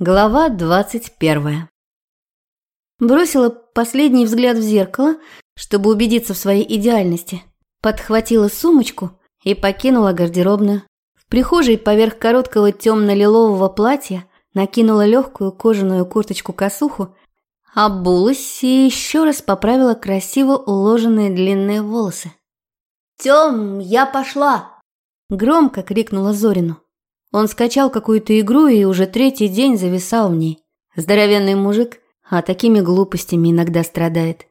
Глава двадцать первая. Бросила последний взгляд в зеркало, чтобы убедиться в своей идеальности. Подхватила сумочку и покинула гардеробную. В прихожей поверх короткого темно-лилового платья накинула легкую кожаную курточку-косуху, обулась и еще раз поправила красиво уложенные длинные волосы. «Тем, я пошла!» Громко крикнула Зорину. Он скачал какую-то игру и уже третий день зависал в ней. Здоровенный мужик, а такими глупостями иногда страдает.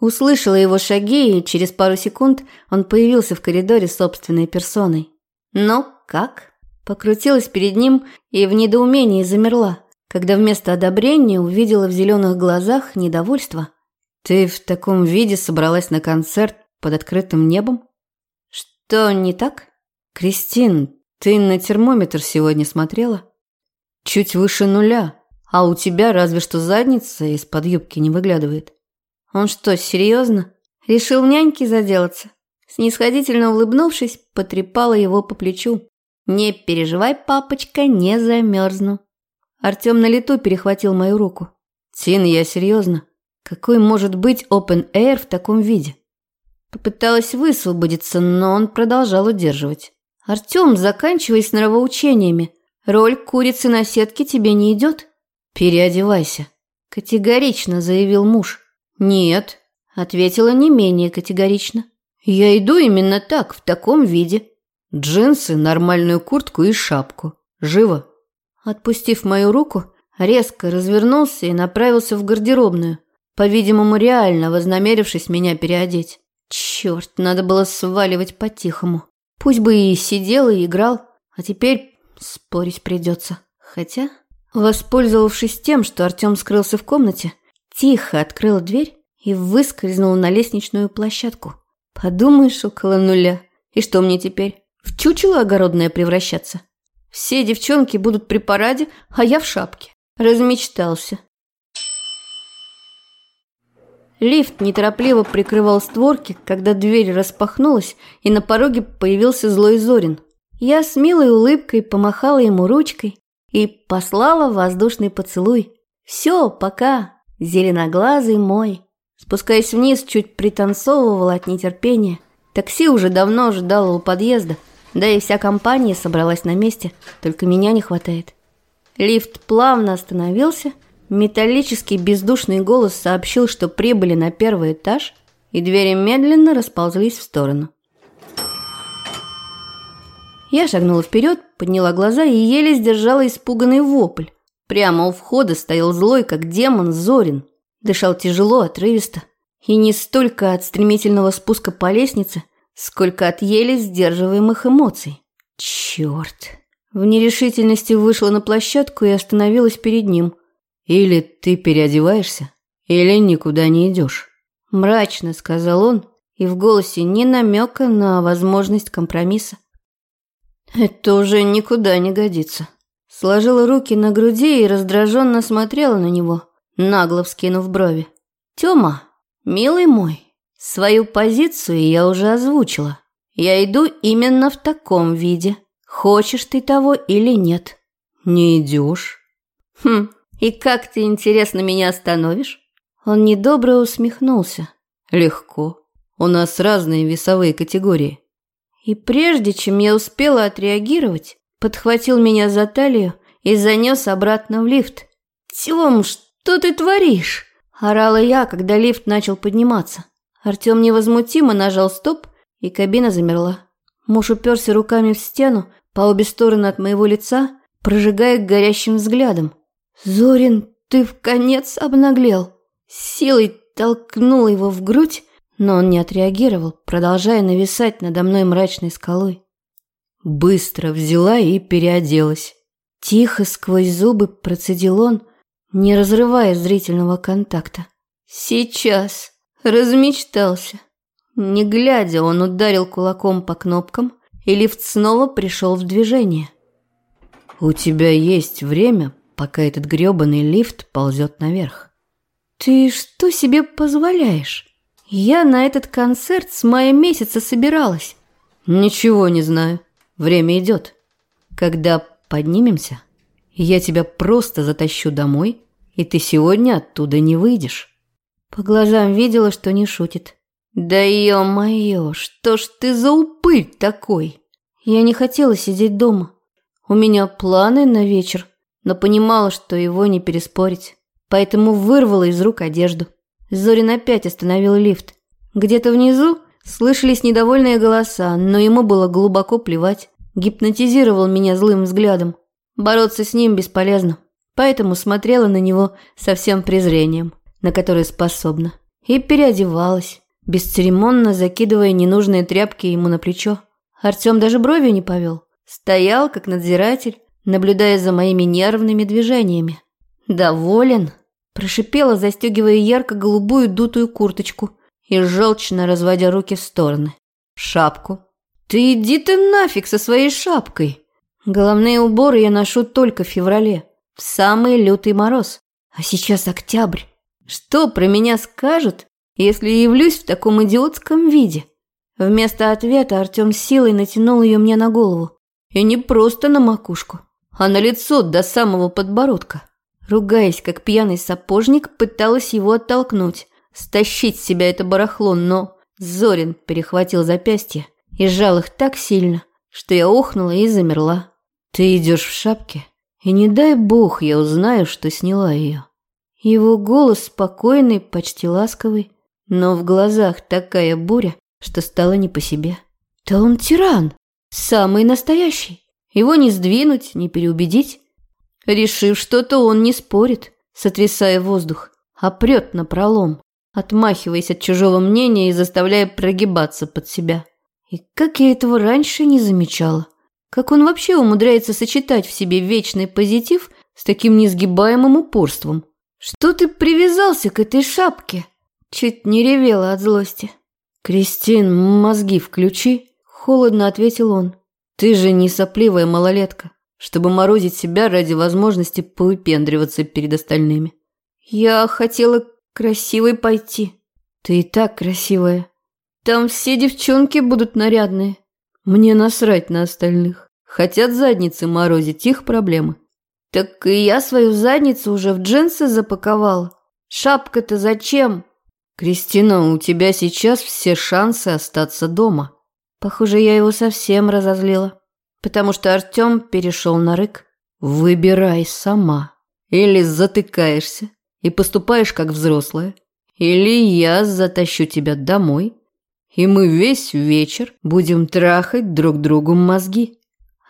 Услышала его шаги, и через пару секунд он появился в коридоре собственной персоной. «Ну, как?» Покрутилась перед ним и в недоумении замерла, когда вместо одобрения увидела в зеленых глазах недовольство. «Ты в таком виде собралась на концерт под открытым небом?» «Что не так?» «Кристин, ты на термометр сегодня смотрела? Чуть выше нуля, а у тебя разве что задница из-под юбки не выглядывает. Он что, серьезно? Решил няньки заделаться? Снисходительно улыбнувшись, потрепала его по плечу. «Не переживай, папочка, не замерзну». Артем на лету перехватил мою руку. «Тин, я серьезно. Какой может быть open air в таком виде?» Попыталась высвободиться, но он продолжал удерживать. «Артем, заканчивай с нравоучениями. Роль курицы на сетке тебе не идет?» «Переодевайся», – категорично заявил муж. «Нет», – ответила не менее категорично. «Я иду именно так, в таком виде. Джинсы, нормальную куртку и шапку. Живо». Отпустив мою руку, резко развернулся и направился в гардеробную, по-видимому, реально вознамерившись меня переодеть. Черт, надо было сваливать по-тихому. Пусть бы и сидел, и играл, а теперь спорить придется. Хотя, воспользовавшись тем, что Артем скрылся в комнате, тихо открыла дверь и выскользнула на лестничную площадку. Подумаешь, около нуля. И что мне теперь? В чучело огородное превращаться? Все девчонки будут при параде, а я в шапке. Размечтался. Лифт неторопливо прикрывал створки, когда дверь распахнулась, и на пороге появился злой Зорин. Я с милой улыбкой помахала ему ручкой и послала воздушный поцелуй. «Все, пока, зеленоглазый мой». Спускаясь вниз, чуть пританцовывала от нетерпения. Такси уже давно ждало у подъезда, да и вся компания собралась на месте, только меня не хватает. Лифт плавно остановился – Металлический бездушный голос сообщил, что прибыли на первый этаж, и двери медленно расползлись в сторону. Я шагнула вперед, подняла глаза и еле сдержала испуганный вопль. Прямо у входа стоял злой, как демон, Зорин. Дышал тяжело, отрывисто. И не столько от стремительного спуска по лестнице, сколько от еле сдерживаемых эмоций. Черт! В нерешительности вышла на площадку и остановилась перед ним – или ты переодеваешься, или никуда не идешь. Мрачно сказал он, и в голосе ни намека на возможность компромисса. Это уже никуда не годится. Сложила руки на груди и раздраженно смотрела на него, нагло вскинув брови. Тёма, милый мой, свою позицию я уже озвучила. Я иду именно в таком виде. Хочешь ты того или нет? Не идешь. Хм, «И как ты, интересно, меня остановишь?» Он недобро усмехнулся. «Легко. У нас разные весовые категории». И прежде чем я успела отреагировать, подхватил меня за талию и занес обратно в лифт. «Тём, что ты творишь?» – орала я, когда лифт начал подниматься. Артем невозмутимо нажал стоп, и кабина замерла. Муж уперся руками в стену по обе стороны от моего лица, прожигая горящим взглядом. «Зорин, ты в конец обнаглел!» силой толкнула его в грудь, но он не отреагировал, продолжая нависать надо мной мрачной скалой. Быстро взяла и переоделась. Тихо сквозь зубы процедил он, не разрывая зрительного контакта. «Сейчас!» Размечтался. Не глядя, он ударил кулаком по кнопкам, и лифт снова пришел в движение. «У тебя есть время пока этот грёбаный лифт ползет наверх. «Ты что себе позволяешь? Я на этот концерт с мая месяца собиралась». «Ничего не знаю. Время идет. Когда поднимемся, Я тебя просто затащу домой, и ты сегодня оттуда не выйдешь. По глазам видела, что не шутит. Да ё-моё, что ж ты за упырь такой? Я не хотела сидеть дома. У меня планы на вечер, но понимала, что его не переспорить. Поэтому вырвала из рук одежду. Зорин опять остановил лифт. Где-то внизу слышались недовольные голоса, но ему было глубоко плевать. Гипнотизировал меня злым взглядом. Бороться с ним бесполезно, поэтому смотрела на него со всем презрением, на которое способна. И переодевалась, бесцеремонно закидывая ненужные тряпки ему на плечо. Артем даже бровью не повел. Стоял, как надзиратель, наблюдая за моими нервными движениями. «Доволен?» – прошипела, застегивая ярко-голубую дутую курточку и желчно разводя руки в стороны. «Шапку». «Ты иди ты нафиг со своей шапкой!» Головные уборы я ношу только в феврале, в самый лютый мороз. А сейчас октябрь. Что про меня скажут, если явлюсь в таком идиотском виде? Вместо ответа Артем силой натянул ее мне на голову. И не просто на макушку, а на лицо до самого подбородка. Ругаясь, как пьяный сапожник, пыталась его оттолкнуть, стащить с себя это барахло, но Зорин перехватил запястье и сжал их так сильно, что я охнула и замерла. «Ты идешь в шапке, и не дай бог я узнаю, что сняла ее». Его голос спокойный, почти ласковый, но в глазах такая буря, что стало не по себе. «Да он тиран, самый настоящий. Его не сдвинуть, не переубедить». Решив что-то, он не спорит, сотрясая воздух, а прет на пролом, отмахиваясь от чужого мнения и заставляя прогибаться под себя. И как я этого раньше не замечала. Как он вообще умудряется сочетать в себе вечный позитив с таким несгибаемым упорством? Что ты привязался к этой шапке? Чуть не ревела от злости. Кристин, мозги включи, холодно ответил он. Ты же не сопливая малолетка, чтобы морозить себя ради возможности повыпендриваться перед остальными. Я хотела красивой пойти. Ты и так красивая. Там все девчонки будут нарядные. Мне насрать на остальных. Хотят задницы морозить, их проблемы. Так и я свою задницу уже в джинсы запаковал. Шапка-то зачем? Кристина, у тебя сейчас все шансы остаться дома. Похоже, я его совсем разозлила. Потому что Артем перешел на рык. Выбирай сама. Или затыкаешься и поступаешь как взрослая. Или я затащу тебя домой и мы весь вечер будем трахать друг другу мозги».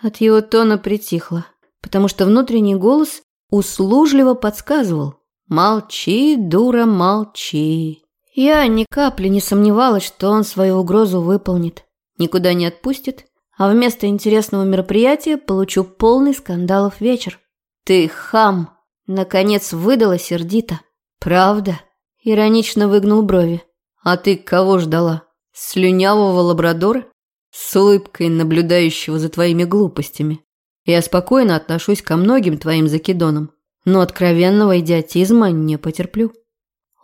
От его тона притихло, потому что внутренний голос услужливо подсказывал «Молчи, дура, молчи». Я ни капли не сомневалась, что он свою угрозу выполнит, никуда не отпустит, а вместо интересного мероприятия получу полный скандалов вечер. «Ты хам!» – наконец выдала сердито. «Правда?» – иронично выгнул брови. «А ты кого ждала?» слюнявого лабрадора с улыбкой, наблюдающего за твоими глупостями. Я спокойно отношусь ко многим твоим закидонам, но откровенного идиотизма не потерплю.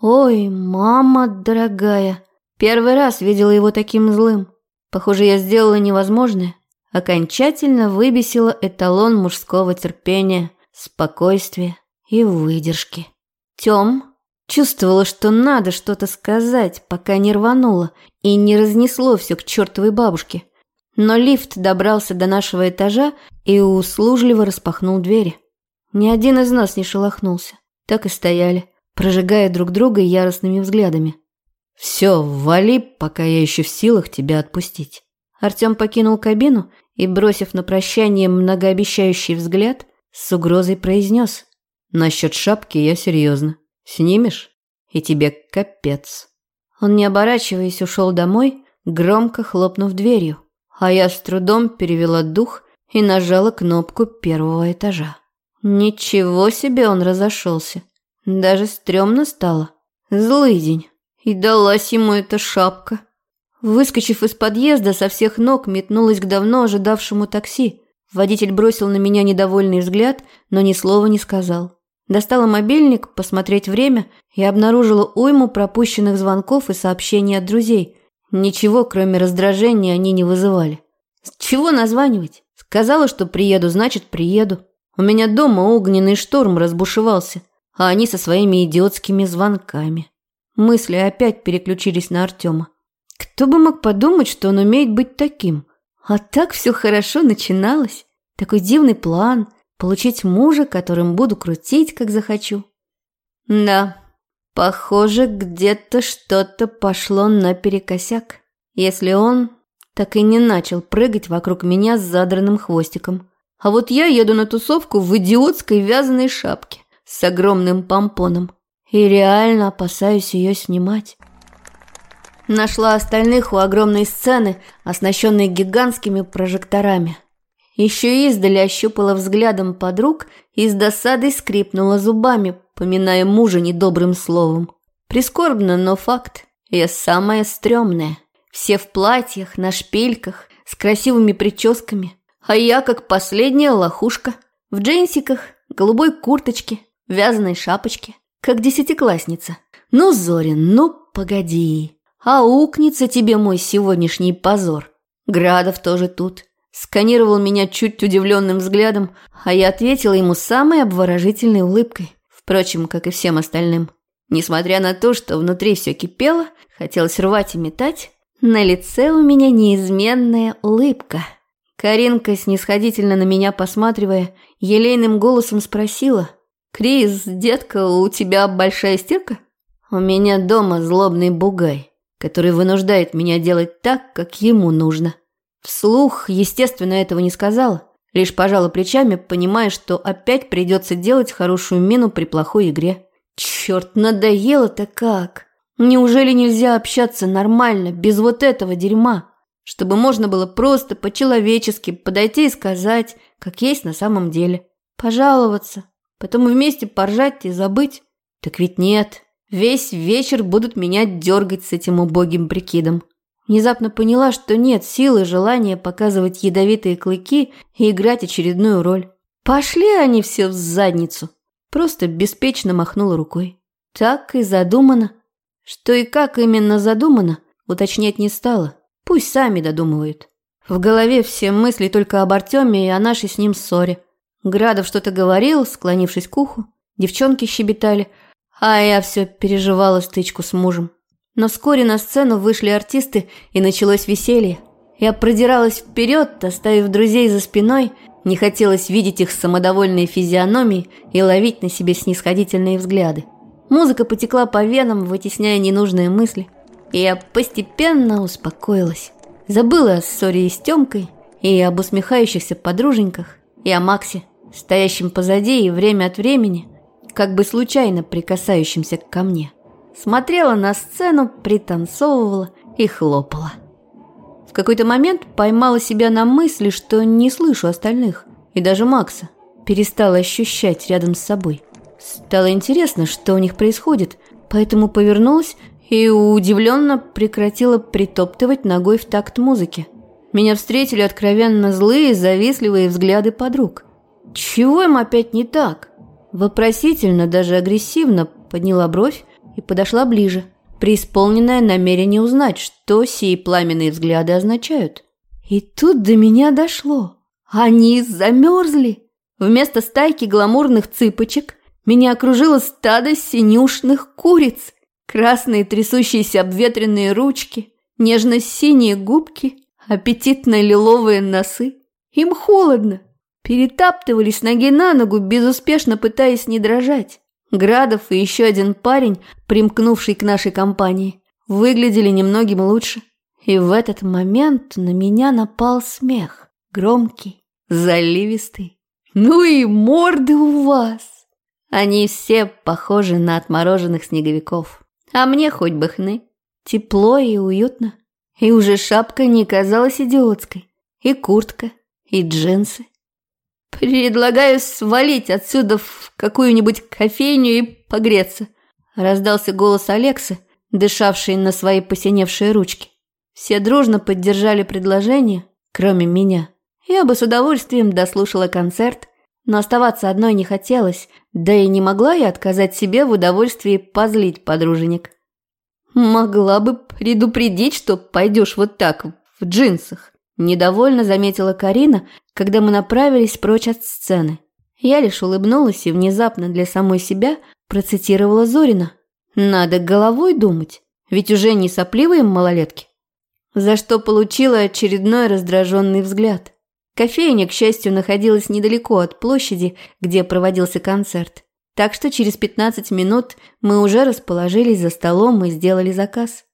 Ой, мама дорогая, первый раз видела его таким злым. Похоже, я сделала невозможное. Окончательно выбесила эталон мужского терпения, спокойствия и выдержки. Тём, Чувствовала, что надо что-то сказать, пока не рвануло и не разнесло все к чертовой бабушке. Но лифт добрался до нашего этажа и услужливо распахнул двери. Ни один из нас не шелохнулся. Так и стояли, прожигая друг друга яростными взглядами. «Все, вали, пока я еще в силах тебя отпустить». Артем покинул кабину и, бросив на прощание многообещающий взгляд, с угрозой произнес. «Насчет шапки я серьезно. Снимешь, и тебе капец». Он, не оборачиваясь, ушел домой, громко хлопнув дверью, а я с трудом перевела дух и нажала кнопку первого этажа. Ничего себе он разошелся. Даже стрёмно стало. Злый день. И далась ему эта шапка. Выскочив из подъезда, со всех ног метнулась к давно ожидавшему такси. Водитель бросил на меня недовольный взгляд, но ни слова не сказал. Достала мобильник, посмотреть время и обнаружила уйму пропущенных звонков и сообщений от друзей. Ничего, кроме раздражения, они не вызывали. С чего названивать? Сказала, что приеду, значит, приеду. У меня дома огненный шторм разбушевался, а они со своими идиотскими звонками. Мысли опять переключились на Артема. Кто бы мог подумать, что он умеет быть таким? А так все хорошо начиналось. Такой дивный план – получить мужа, которым буду крутить, как захочу. Да, похоже, где-то что-то пошло наперекосяк, если он так и не начал прыгать вокруг меня с задранным хвостиком. А вот я еду на тусовку в идиотской вязаной шапке с огромным помпоном и реально опасаюсь ее снимать. Нашла остальных у огромной сцены, оснащенной гигантскими прожекторами. Еще издали ощупала взглядом подруг и с досадой скрипнула зубами, поминая мужа недобрым словом. Прискорбно, но факт. Я самая стрёмная. Все в платьях, на шпильках, с красивыми прическами. А я как последняя лохушка. В джинсиках, голубой курточке, вязаной шапочке. Как десятиклассница. Ну, Зорин, ну, погоди. Аукнется тебе мой сегодняшний позор. Градов тоже тут. Сканировал меня чуть удивленным взглядом, а я ответила ему самой обворожительной улыбкой. Впрочем, как и всем остальным. Несмотря на то, что внутри все кипело, хотелось рвать и метать, на лице у меня неизменная улыбка. Каринка, снисходительно на меня посматривая, елейным голосом спросила. «Крис, детка, у тебя большая стирка?» «У меня дома злобный бугай, который вынуждает меня делать так, как ему нужно». Вслух, естественно, этого не сказала, лишь пожала плечами, понимая, что опять придется делать хорошую мину при плохой игре. Черт, надоело-то как! Неужели нельзя общаться нормально, без вот этого дерьма? Чтобы можно было просто по-человечески подойти и сказать, как есть на самом деле. Пожаловаться, потом вместе поржать и забыть. Так ведь нет. Весь вечер будут меня дергать с этим убогим прикидом. Внезапно поняла, что нет силы, желания показывать ядовитые клыки и играть очередную роль. Пошли они все в задницу. Просто беспечно махнула рукой. Так и задумано. Что и как именно задумано, уточнять не стала. Пусть сами додумывают. В голове все мысли только об Артеме и о нашей с ним ссоре. Градов что-то говорил, склонившись к уху. Девчонки щебетали, а я все переживала стычку с мужем. Но вскоре на сцену вышли артисты, и началось веселье. Я продиралась вперед, оставив друзей за спиной, не хотелось видеть их самодовольные физиономии и ловить на себе снисходительные взгляды. Музыка потекла по венам, вытесняя ненужные мысли. И я постепенно успокоилась. Забыла о ссоре с Тёмкой, и об усмехающихся подруженьках, и о Максе, стоящем позади и время от времени, как бы случайно прикасающимся ко мне. Смотрела на сцену, пританцовывала и хлопала. В какой-то момент поймала себя на мысли, что не слышу остальных, и даже Макса. Перестала ощущать рядом с собой. Стало интересно, что у них происходит, поэтому повернулась и удивленно прекратила притоптывать ногой в такт музыки. Меня встретили откровенно злые, завистливые взгляды подруг. Чего им опять не так? Вопросительно, даже агрессивно подняла бровь и подошла ближе, преисполненная намерение узнать, что сии пламенные взгляды означают. И тут до меня дошло. Они замерзли. Вместо стайки гламурных цыпочек меня окружило стадо синюшных куриц, красные трясущиеся обветренные ручки, нежно-синие губки, аппетитно-лиловые носы. Им холодно. Перетаптывались ноги на ногу, безуспешно пытаясь не дрожать. Градов и еще один парень, примкнувший к нашей компании, выглядели немногим лучше. И в этот момент на меня напал смех. Громкий, заливистый. «Ну и морды у вас!» Они все похожи на отмороженных снеговиков. А мне хоть бы хны. Тепло и уютно. И уже шапка не казалась идиотской. И куртка, и джинсы. Предлагаю свалить отсюда в какую-нибудь кофейню и погреться. Раздался голос Алекса, дышавший на свои посиневшие ручки. Все дружно поддержали предложение, кроме меня. Я бы с удовольствием дослушала концерт, но оставаться одной не хотелось, да и не могла я отказать себе в удовольствии позлить подруженик. Могла бы предупредить, что пойдешь вот так, в джинсах. Недовольно заметила Карина, когда мы направились прочь от сцены. Я лишь улыбнулась и внезапно для самой себя процитировала Зорина. «Надо головой думать, ведь уже не сопливые малолетки». За что получила очередной раздраженный взгляд. Кофейня, к счастью, находилась недалеко от площади, где проводился концерт. Так что через 15 минут мы уже расположились за столом и сделали заказ.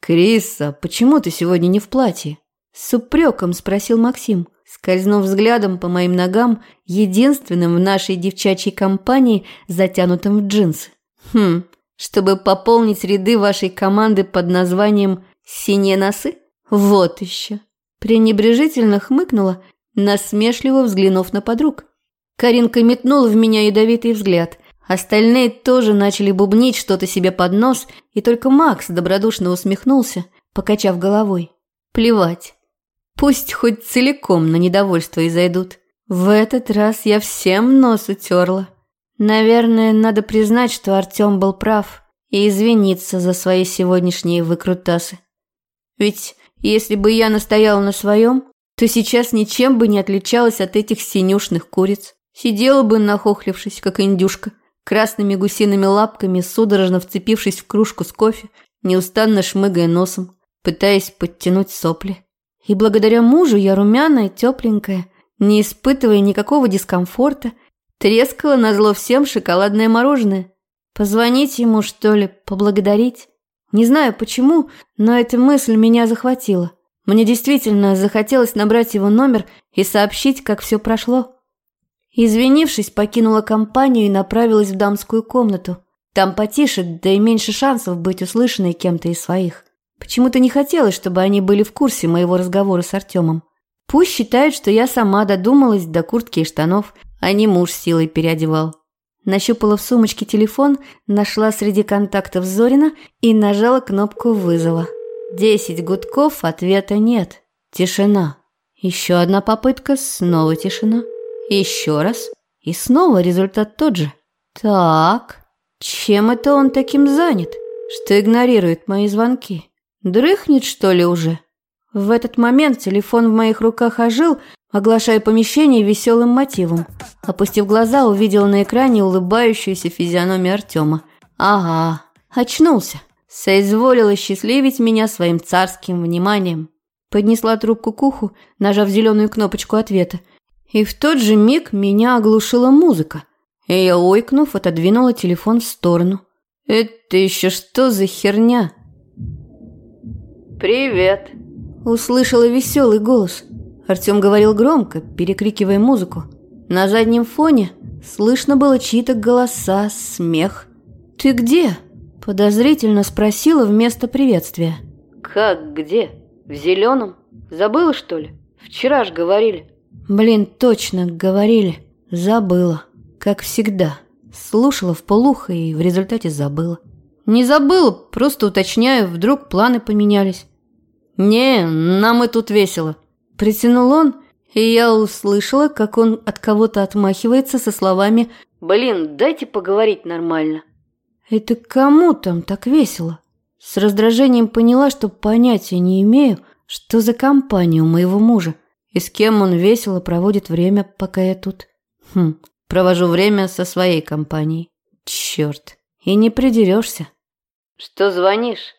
«Криса, почему ты сегодня не в платье?» С упреком спросил Максим, скользнув взглядом по моим ногам, единственным в нашей девчачьей компании, затянутым в джинсы. «Хм, чтобы пополнить ряды вашей команды под названием «Синие носы»? Вот еще!» Пренебрежительно хмыкнула, насмешливо взглянув на подруг. Каринка метнула в меня ядовитый взгляд. Остальные тоже начали бубнить что-то себе под нос, и только Макс добродушно усмехнулся, покачав головой. Плевать. Пусть хоть целиком на недовольство и зайдут. В этот раз я всем нос утерла. Наверное, надо признать, что Артем был прав и извиниться за свои сегодняшние выкрутасы. Ведь если бы я настояла на своем, то сейчас ничем бы не отличалась от этих синюшных куриц. Сидела бы, нахохлившись, как индюшка, красными гусиными лапками, судорожно вцепившись в кружку с кофе, неустанно шмыгая носом, пытаясь подтянуть сопли. И благодаря мужу я румяная, тепленькая, не испытывая никакого дискомфорта, трескала на зло всем шоколадное мороженое. Позвонить ему, что ли, поблагодарить? Не знаю почему, но эта мысль меня захватила. Мне действительно захотелось набрать его номер и сообщить, как все прошло. Извинившись, покинула компанию и направилась в дамскую комнату. Там потише, да и меньше шансов быть услышанной кем-то из своих. Почему-то не хотелось, чтобы они были в курсе моего разговора с Артемом. Пусть считают, что я сама додумалась до куртки и штанов, а не муж силой переодевал. Нащупала в сумочке телефон, нашла среди контактов Зорина и нажала кнопку вызова. Десять гудков, ответа нет. Тишина. Еще одна попытка, снова тишина. Еще раз. И снова результат тот же. Так, чем это он таким занят, что игнорирует мои звонки? Дрыхнет, что ли, уже? В этот момент телефон в моих руках ожил, оглашая помещение веселым мотивом. Опустив глаза, увидела на экране улыбающуюся физиономию Артема. Ага, очнулся. Соизволила счастливить меня своим царским вниманием. Поднесла трубку к уху, нажав зеленую кнопочку ответа – и в тот же миг меня оглушила музыка. И я, ойкнув, отодвинула телефон в сторону. «Это еще что за херня?» «Привет!» Услышала веселый голос. Артем говорил громко, перекрикивая музыку. На заднем фоне слышно было чьи-то голоса, смех. «Ты где?» – подозрительно спросила вместо приветствия. «Как где? В зеленом? Забыла, что ли? Вчера ж говорили». Блин, точно говорили. Забыла. Как всегда. Слушала в полухо и в результате забыла. Не забыла, просто уточняю, вдруг планы поменялись. «Не, нам и тут весело», – притянул он, и я услышала, как он от кого-то отмахивается со словами «Блин, дайте поговорить нормально». «Это кому там так весело?» С раздражением поняла, что понятия не имею, что за компания у моего мужа. И с кем он весело проводит время, пока я тут? Хм, провожу время со своей компанией. Черт, и не придерешься. Что звонишь?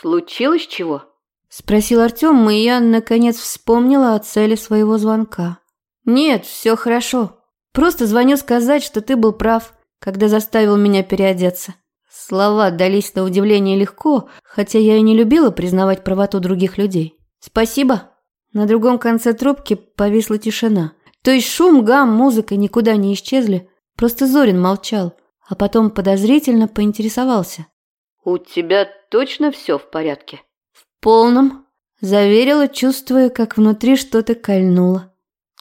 Случилось чего? Спросил Артем, и я, наконец, вспомнила о цели своего звонка. Нет, все хорошо. Просто звоню сказать, что ты был прав, когда заставил меня переодеться. Слова дались на удивление легко, хотя я и не любила признавать правоту других людей. Спасибо. На другом конце трубки повисла тишина. То есть шум, гам, музыка никуда не исчезли. Просто Зорин молчал, а потом подозрительно поинтересовался. «У тебя точно все в порядке?» «В полном», – заверила, чувствуя, как внутри что-то кольнуло.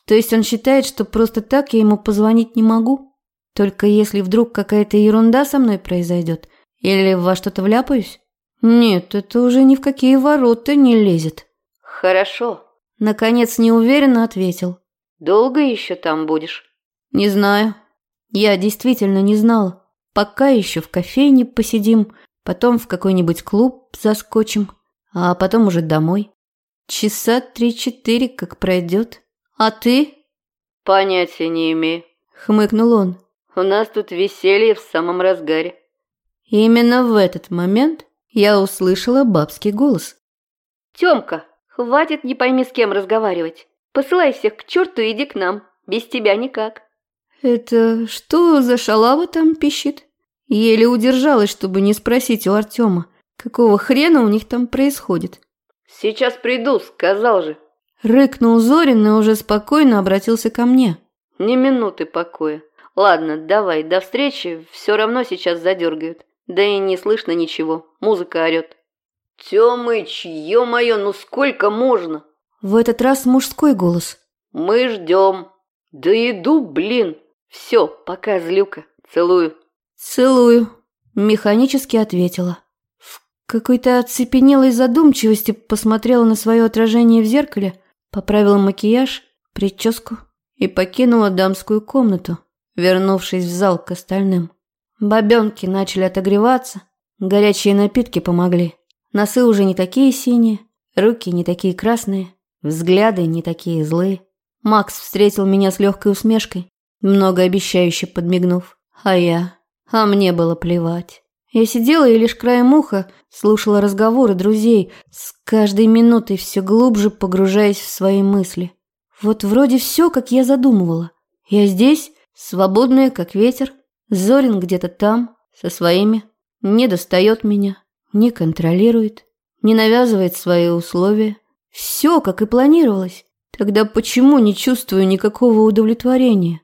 То есть он считает, что просто так я ему позвонить не могу? Только если вдруг какая-то ерунда со мной произойдет или во что-то вляпаюсь? Нет, это уже ни в какие ворота не лезет. Хорошо, Наконец неуверенно ответил. «Долго еще там будешь?» «Не знаю. Я действительно не знала. Пока еще в кофейне посидим, потом в какой-нибудь клуб заскочим, а потом уже домой. Часа три-четыре как пройдет. А ты?» «Понятия не имею. хмыкнул он. У нас тут веселье в самом разгаре. именно в этот момент я услышала бабский голос. Тёмка, хватит не пойми с кем разговаривать. Посылай всех к черту и иди к нам. Без тебя никак. Это что за шалава там пищит? Еле удержалась, чтобы не спросить у Артема, какого хрена у них там происходит. Сейчас приду, сказал же. Рыкнул Зорин и уже спокойно обратился ко мне. Ни минуты покоя. Ладно, давай, до встречи, все равно сейчас задергают. Да и не слышно ничего, музыка орет. Тёмыч, ё-моё, ну сколько можно? В этот раз мужской голос. Мы ждем. Да иду, блин. Все, пока, злюка. Целую. Целую, механически ответила. Какой-то оцепенелой задумчивости посмотрела на свое отражение в зеркале, поправила макияж, прическу и покинула дамскую комнату, вернувшись в зал к остальным. Бабенки начали отогреваться, горячие напитки помогли. Носы уже не такие синие, руки не такие красные, взгляды не такие злые. Макс встретил меня с легкой усмешкой, многообещающе подмигнув. А я... А мне было плевать. Я сидела и лишь краем уха слушала разговоры друзей, с каждой минутой все глубже погружаясь в свои мысли. Вот вроде все, как я задумывала. Я здесь, свободная, как ветер. Зорин где-то там, со своими. Не достает меня, не контролирует, не навязывает свои условия. Все, как и планировалось. Тогда почему не чувствую никакого удовлетворения?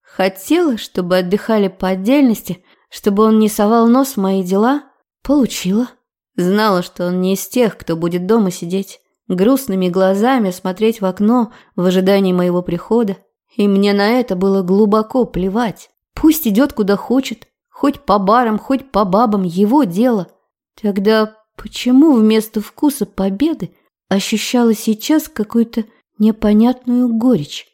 Хотела, чтобы отдыхали по отдельности, чтобы он не совал нос в мои дела. Получила. Знала, что он не из тех, кто будет дома сидеть, грустными глазами смотреть в окно в ожидании моего прихода. И мне на это было глубоко плевать. Пусть идет куда хочет, хоть по барам, хоть по бабам, его дело. Тогда почему вместо вкуса победы ощущала сейчас какую-то непонятную горечь?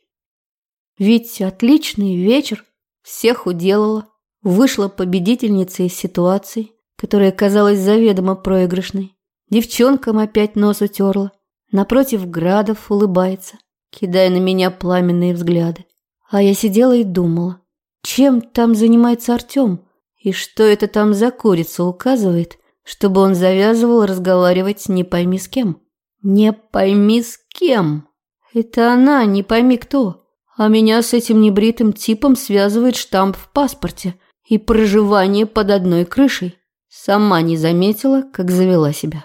Ведь отличный вечер, всех уделала, вышла победительницей из ситуации, которая казалась заведомо проигрышной. Девчонкам опять нос утерла, напротив Градов улыбается, кидая на меня пламенные взгляды. А я сидела и думала, чем там занимается Артем, и что это там за курица указывает, чтобы он завязывал разговаривать не пойми с кем. Не пойми с кем. Это она, не пойми кто. А меня с этим небритым типом связывает штамп в паспорте и проживание под одной крышей. Сама не заметила, как завела себя.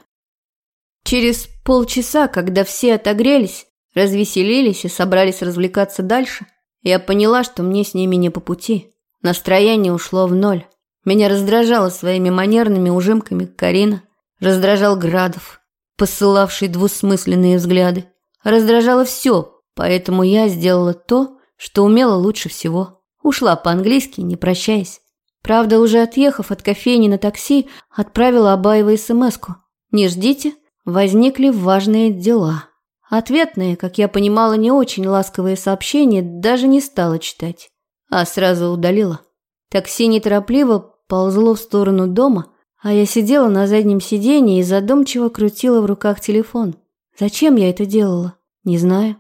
Через полчаса, когда все отогрелись, развеселились и собрались развлекаться дальше, я поняла, что мне с ними не по пути. Настроение ушло в ноль. Меня раздражало своими манерными ужимками Карина, раздражал Градов, посылавший двусмысленные взгляды. Раздражало все, Поэтому я сделала то, что умела лучше всего. Ушла по-английски, не прощаясь. Правда, уже отъехав от кофейни на такси, отправила Абаева СМС-ку. «Не ждите, возникли важные дела». Ответные, как я понимала, не очень ласковые сообщения даже не стала читать, а сразу удалила. Такси неторопливо ползло в сторону дома, а я сидела на заднем сиденье и задумчиво крутила в руках телефон. Зачем я это делала? Не знаю.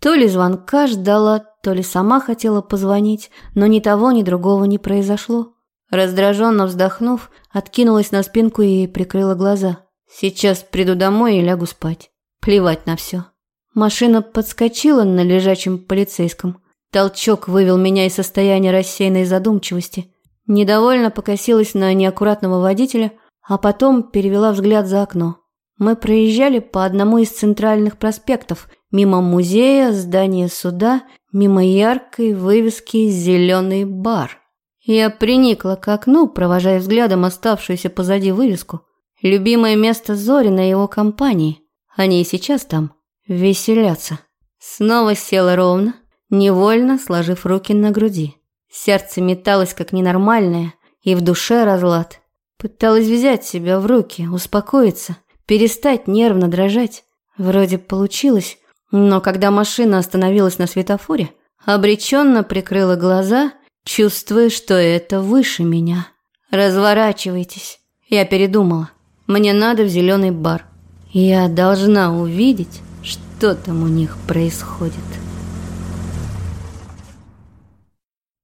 То ли звонка ждала, то ли сама хотела позвонить, но ни того, ни другого не произошло. Раздраженно вздохнув, откинулась на спинку и прикрыла глаза. Сейчас приду домой и лягу спать. Плевать на все. Машина подскочила на лежачем полицейском. Толчок вывел меня из состояния рассеянной задумчивости. Недовольно покосилась на неаккуратного водителя, а потом перевела взгляд за окно. Мы проезжали по одному из центральных проспектов, мимо музея, здания суда, мимо яркой вывески «Зеленый бар». Я приникла к окну, провожая взглядом оставшуюся позади вывеску. Любимое место Зорина и его компании. Они и сейчас там. Веселятся. Снова села ровно, невольно сложив руки на груди. Сердце металось как ненормальное, и в душе разлад. Пыталась взять себя в руки, успокоиться, перестать нервно дрожать. Вроде получилось, но когда машина остановилась на светофоре, обреченно прикрыла глаза, чувствуя, что это выше меня. «Разворачивайтесь». Я передумала. Мне надо в зеленый бар. Я должна увидеть, что там у них происходит.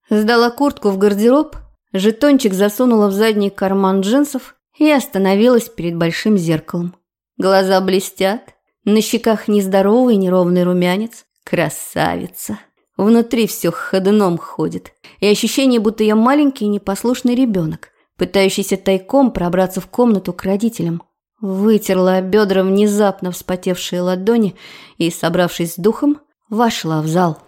Сдала куртку в гардероб, жетончик засунула в задний карман джинсов и остановилась перед большим зеркалом. Глаза блестят, на щеках нездоровый неровный румянец. Красавица. Внутри все ходуном ходит. И ощущение, будто я маленький непослушный ребенок, пытающийся тайком пробраться в комнату к родителям. Вытерла бедра внезапно вспотевшие ладони и, собравшись с духом, вошла в зал.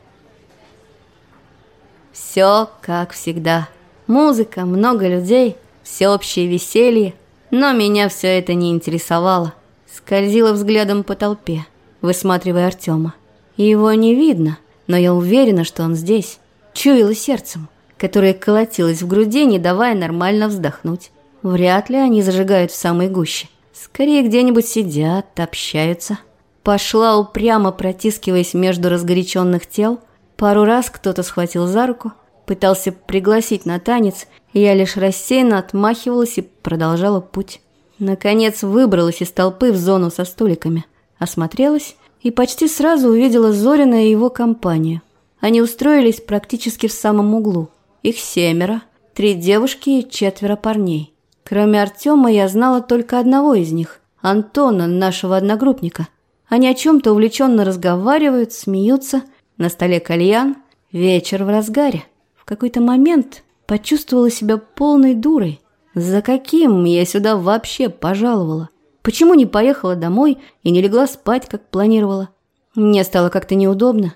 Все как всегда. Музыка, много людей, всеобщее веселье. Но меня все это не интересовало. Скользила взглядом по толпе, высматривая Артема. Его не видно, но я уверена, что он здесь. Чуяла сердцем, которое колотилось в груди, не давая нормально вздохнуть. Вряд ли они зажигают в самой гуще. Скорее где-нибудь сидят, общаются. Пошла упрямо, протискиваясь между разгоряченных тел – Пару раз кто-то схватил за руку, пытался пригласить на танец, и я лишь рассеянно отмахивалась и продолжала путь. Наконец выбралась из толпы в зону со столиками, осмотрелась и почти сразу увидела Зорина и его компанию. Они устроились практически в самом углу. Их семеро, три девушки и четверо парней. Кроме Артема я знала только одного из них, Антона, нашего одногруппника. Они о чем-то увлеченно разговаривают, смеются – на столе кальян, вечер в разгаре. В какой-то момент почувствовала себя полной дурой. За каким я сюда вообще пожаловала? Почему не поехала домой и не легла спать, как планировала? Мне стало как-то неудобно.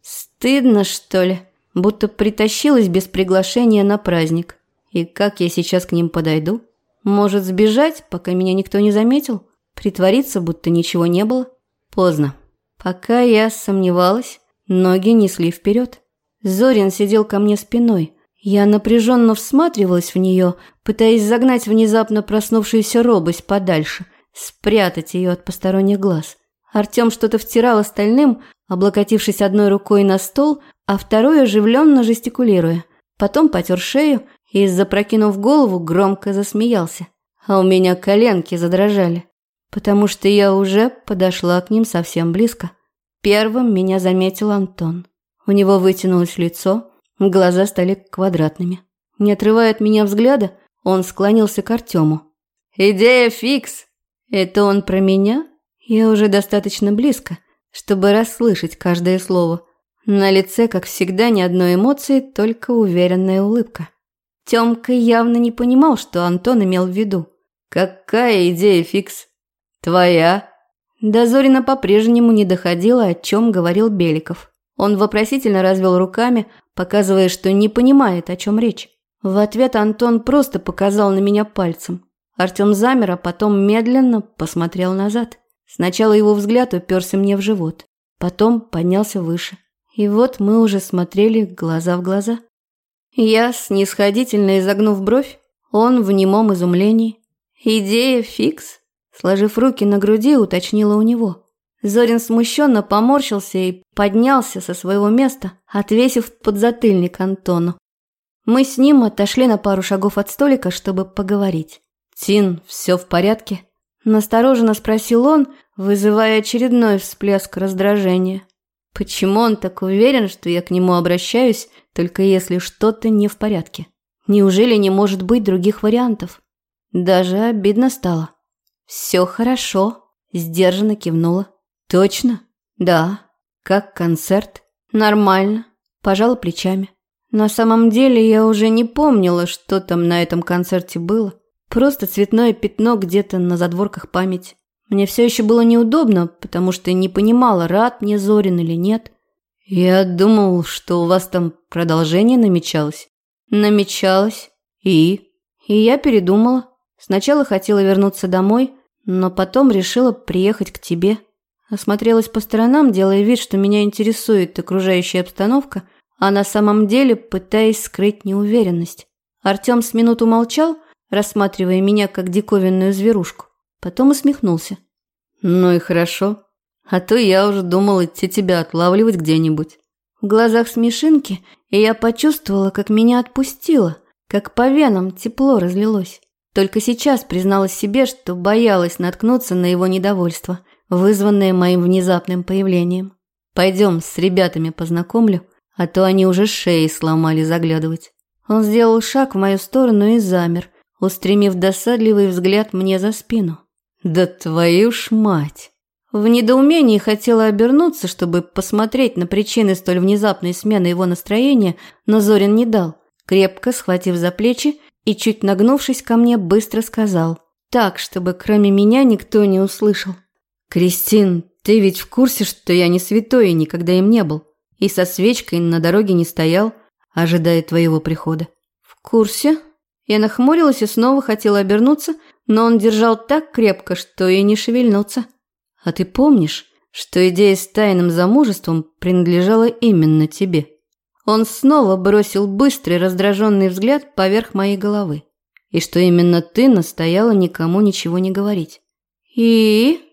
Стыдно, что ли? Будто притащилась без приглашения на праздник. И как я сейчас к ним подойду? Может, сбежать, пока меня никто не заметил? Притвориться, будто ничего не было? Поздно. Пока я сомневалась, ноги несли вперед. Зорин сидел ко мне спиной. Я напряженно всматривалась в нее, пытаясь загнать внезапно проснувшуюся робость подальше, спрятать ее от посторонних глаз. Артем что-то втирал остальным, облокотившись одной рукой на стол, а второй оживленно жестикулируя. Потом потер шею и, запрокинув голову, громко засмеялся. А у меня коленки задрожали потому что я уже подошла к ним совсем близко. Первым меня заметил Антон. У него вытянулось лицо, глаза стали квадратными. Не отрывая от меня взгляда, он склонился к Артему. «Идея фикс! Это он про меня? Я уже достаточно близко, чтобы расслышать каждое слово. На лице, как всегда, ни одной эмоции, только уверенная улыбка. Тёмка явно не понимал, что Антон имел в виду. «Какая идея фикс?» «Твоя?» До Зорина по-прежнему не доходило, о чем говорил Беликов. Он вопросительно развел руками, показывая, что не понимает, о чем речь. В ответ Антон просто показал на меня пальцем. Артем замер, а потом медленно посмотрел назад. Сначала его взгляд уперся мне в живот, потом поднялся выше. И вот мы уже смотрели глаза в глаза. Я, снисходительно изогнув бровь, он в немом изумлении. «Идея фикс?» Сложив руки на груди, уточнила у него. Зорин смущенно поморщился и поднялся со своего места, отвесив подзатыльник Антону. Мы с ним отошли на пару шагов от столика, чтобы поговорить. «Тин, все в порядке?» Настороженно спросил он, вызывая очередной всплеск раздражения. Почему он так уверен, что я к нему обращаюсь, только если что-то не в порядке? Неужели не может быть других вариантов? Даже обидно стало. «Все хорошо», – сдержанно кивнула. «Точно?» «Да». «Как концерт?» «Нормально», – пожала плечами. На самом деле я уже не помнила, что там на этом концерте было. Просто цветное пятно где-то на задворках памяти. Мне все еще было неудобно, потому что не понимала, рад мне Зорин или нет. Я думал, что у вас там продолжение намечалось. Намечалось. И? И я передумала. Сначала хотела вернуться домой, но потом решила приехать к тебе. Осмотрелась по сторонам, делая вид, что меня интересует окружающая обстановка, а на самом деле пытаясь скрыть неуверенность. Артем с минуту молчал, рассматривая меня как диковинную зверушку. Потом усмехнулся. «Ну и хорошо. А то я уже думал идти тебя отлавливать где-нибудь». В глазах смешинки, и я почувствовала, как меня отпустило, как по венам тепло разлилось. Только сейчас призналась себе, что боялась наткнуться на его недовольство, вызванное моим внезапным появлением. «Пойдем, с ребятами познакомлю, а то они уже шеи сломали заглядывать. Он сделал шаг в мою сторону и замер, устремив досадливый взгляд мне за спину. «Да твою ж мать!» В недоумении хотела обернуться, чтобы посмотреть на причины столь внезапной смены его настроения, но Зорин не дал, крепко схватив за плечи и, чуть нагнувшись ко мне, быстро сказал, так, чтобы кроме меня никто не услышал. «Кристин, ты ведь в курсе, что я не святой и никогда им не был, и со свечкой на дороге не стоял, ожидая твоего прихода?» «В курсе?» Я нахмурилась и снова хотела обернуться, но он держал так крепко, что и не шевельнуться. «А ты помнишь, что идея с тайным замужеством принадлежала именно тебе?» Он снова бросил быстрый раздраженный взгляд поверх моей головы. И что именно ты настояла никому ничего не говорить. И...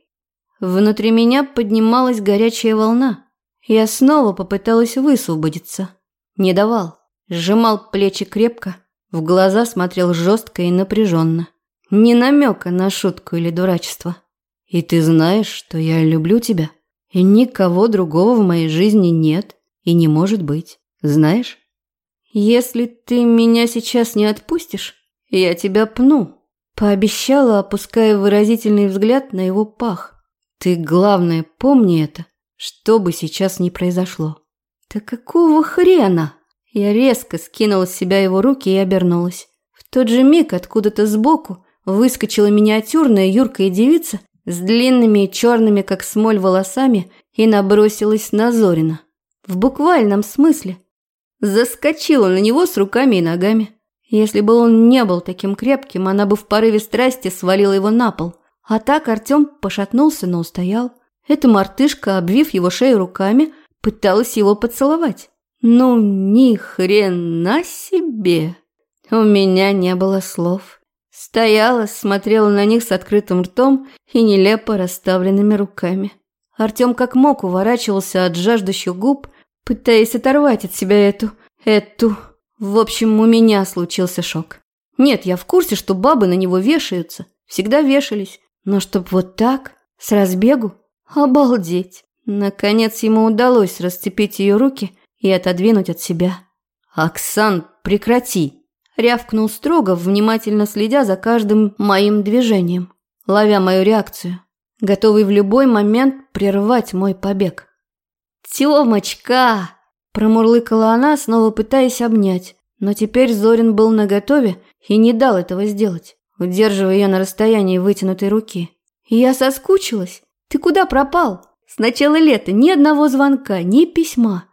Внутри меня поднималась горячая волна. Я снова попыталась высвободиться. Не давал. Сжимал плечи крепко, в глаза смотрел жестко и напряженно. Ни намека на шутку или дурачество. И ты знаешь, что я люблю тебя. И никого другого в моей жизни нет и не может быть. Знаешь? Если ты меня сейчас не отпустишь, я тебя пну. Пообещала, опуская выразительный взгляд на его пах. Ты, главное, помни это, что бы сейчас ни произошло. Да какого хрена? Я резко скинула с себя его руки и обернулась. В тот же миг откуда-то сбоку выскочила миниатюрная юркая девица с длинными черными, как смоль, волосами и набросилась на Зорина. В буквальном смысле – заскочила на него с руками и ногами. Если бы он не был таким крепким, она бы в порыве страсти свалила его на пол. А так Артем пошатнулся, но устоял. Эта мартышка, обвив его шею руками, пыталась его поцеловать. Ну, ни хрена себе! У меня не было слов. Стояла, смотрела на них с открытым ртом и нелепо расставленными руками. Артем как мог уворачивался от жаждущих губ, пытаясь оторвать от себя эту, эту... В общем, у меня случился шок. Нет, я в курсе, что бабы на него вешаются, всегда вешались, но чтоб вот так, с разбегу, обалдеть. Наконец ему удалось расцепить ее руки и отодвинуть от себя. «Оксан, прекрати!» – рявкнул строго, внимательно следя за каждым моим движением, ловя мою реакцию, готовый в любой момент прервать мой побег. «Тёмочка!» – промурлыкала она, снова пытаясь обнять. Но теперь Зорин был наготове и не дал этого сделать, удерживая ее на расстоянии вытянутой руки. «Я соскучилась. Ты куда пропал? С начала лета ни одного звонка, ни письма».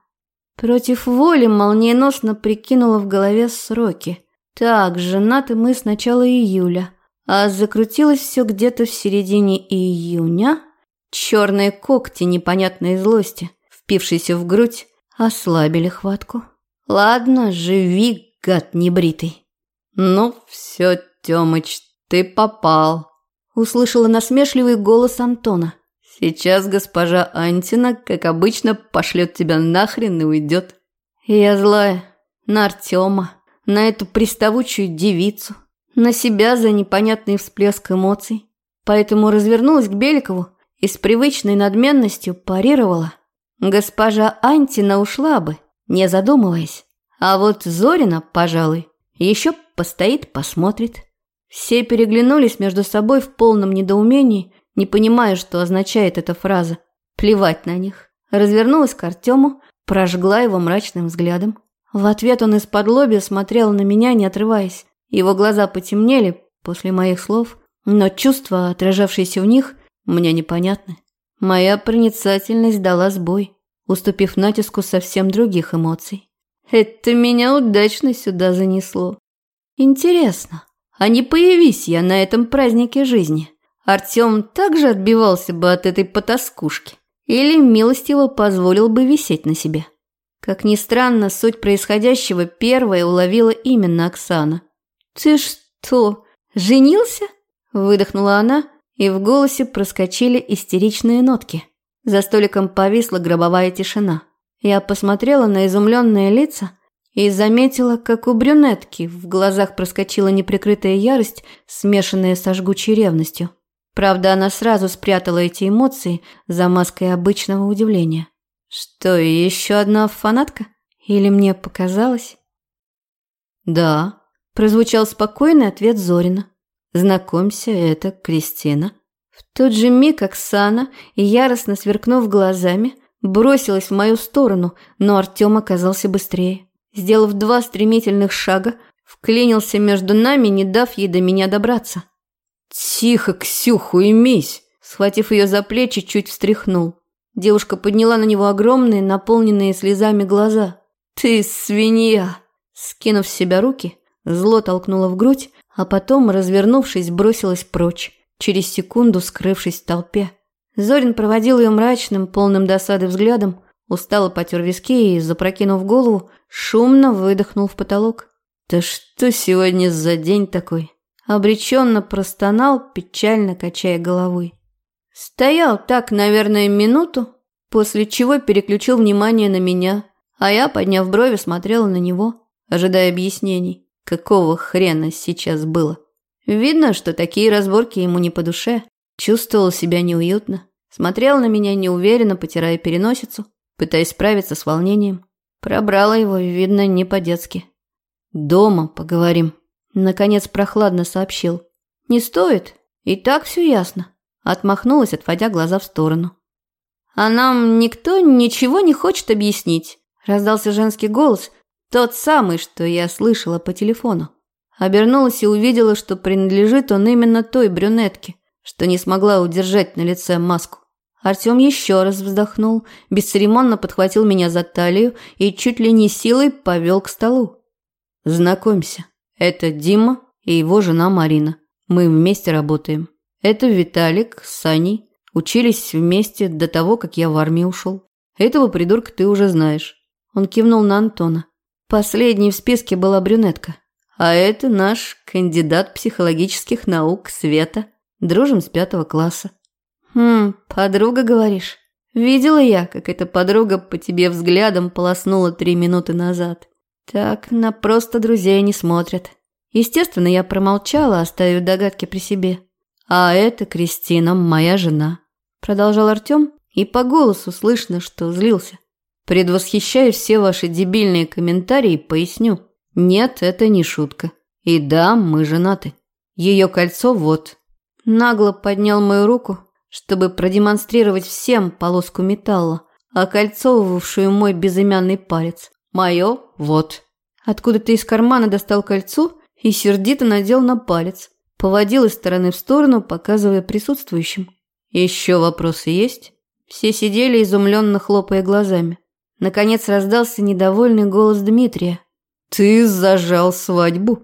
Против воли молниеносно прикинула в голове сроки. Так, женаты мы с начала июля, а закрутилось все где-то в середине июня. Черные когти непонятной злости впившиеся в грудь, ослабили хватку. «Ладно, живи, гад небритый». «Ну все, Тёмыч, ты попал», – услышала насмешливый голос Антона. «Сейчас госпожа Антина, как обычно, пошлет тебя нахрен и уйдет». Я злая на Артема, на эту приставучую девицу, на себя за непонятный всплеск эмоций. Поэтому развернулась к Беликову и с привычной надменностью парировала – Госпожа Антина ушла бы, не задумываясь. А вот Зорина, пожалуй, еще постоит, посмотрит. Все переглянулись между собой в полном недоумении, не понимая, что означает эта фраза. Плевать на них. Развернулась к Артему, прожгла его мрачным взглядом. В ответ он из-под лобья смотрел на меня, не отрываясь. Его глаза потемнели после моих слов, но чувства, отражавшиеся в них, мне непонятны. Моя проницательность дала сбой, уступив натиску совсем других эмоций. Это меня удачно сюда занесло. Интересно, а не появись я на этом празднике жизни, Артем также отбивался бы от этой потаскушки или милостиво позволил бы висеть на себе? Как ни странно, суть происходящего первая уловила именно Оксана. «Ты что, женился?» – выдохнула она – и в голосе проскочили истеричные нотки. За столиком повисла гробовая тишина. Я посмотрела на изумленные лица и заметила, как у брюнетки в глазах проскочила неприкрытая ярость, смешанная со жгучей ревностью. Правда, она сразу спрятала эти эмоции за маской обычного удивления. Что, еще одна фанатка? Или мне показалось? Да, прозвучал спокойный ответ Зорина. Знакомься, это Кристина. В тот же миг Оксана, яростно сверкнув глазами, бросилась в мою сторону, но Артем оказался быстрее. Сделав два стремительных шага, вклинился между нами, не дав ей до меня добраться. «Тихо, Ксюху, уймись!» Схватив ее за плечи, чуть встряхнул. Девушка подняла на него огромные, наполненные слезами глаза. «Ты свинья!» Скинув с себя руки, зло толкнула в грудь, а потом, развернувшись, бросилась прочь, через секунду скрывшись в толпе. Зорин проводил ее мрачным, полным досады взглядом, устало потер виски и, запрокинув голову, шумно выдохнул в потолок. «Да что сегодня за день такой?» Обреченно простонал, печально качая головой. Стоял так, наверное, минуту, после чего переключил внимание на меня, а я, подняв брови, смотрела на него, ожидая объяснений, какого хрена сейчас было. Видно, что такие разборки ему не по душе. Чувствовал себя неуютно. Смотрел на меня неуверенно, потирая переносицу, пытаясь справиться с волнением. Пробрала его, видно, не по-детски. «Дома поговорим», – наконец прохладно сообщил. «Не стоит, и так все ясно», – отмахнулась, отводя глаза в сторону. «А нам никто ничего не хочет объяснить», – раздался женский голос, тот самый, что я слышала по телефону. Обернулась и увидела, что принадлежит он именно той брюнетке, что не смогла удержать на лице маску. Артем еще раз вздохнул, бесцеремонно подхватил меня за талию и чуть ли не силой повел к столу. «Знакомься, это Дима и его жена Марина. Мы вместе работаем. Это Виталик с Саней. Учились вместе до того, как я в армию ушел. Этого придурка ты уже знаешь». Он кивнул на Антона. Последней в списке была брюнетка. А это наш кандидат психологических наук Света. Дружим с пятого класса. Хм, подруга, говоришь? Видела я, как эта подруга по тебе взглядом полоснула три минуты назад. Так на просто друзей не смотрят. Естественно, я промолчала, оставив догадки при себе. А это Кристина, моя жена. Продолжал Артем, и по голосу слышно, что злился. Предвосхищаю все ваши дебильные комментарии, поясню. Нет, это не шутка. И да, мы женаты. Ее кольцо вот. Нагло поднял мою руку, чтобы продемонстрировать всем полоску металла, окольцовывавшую мой безымянный палец. Мое вот. Откуда-то из кармана достал кольцо и сердито надел на палец. Поводил из стороны в сторону, показывая присутствующим. Еще вопросы есть? Все сидели, изумленно хлопая глазами. Наконец раздался недовольный голос Дмитрия. «Ты зажал свадьбу».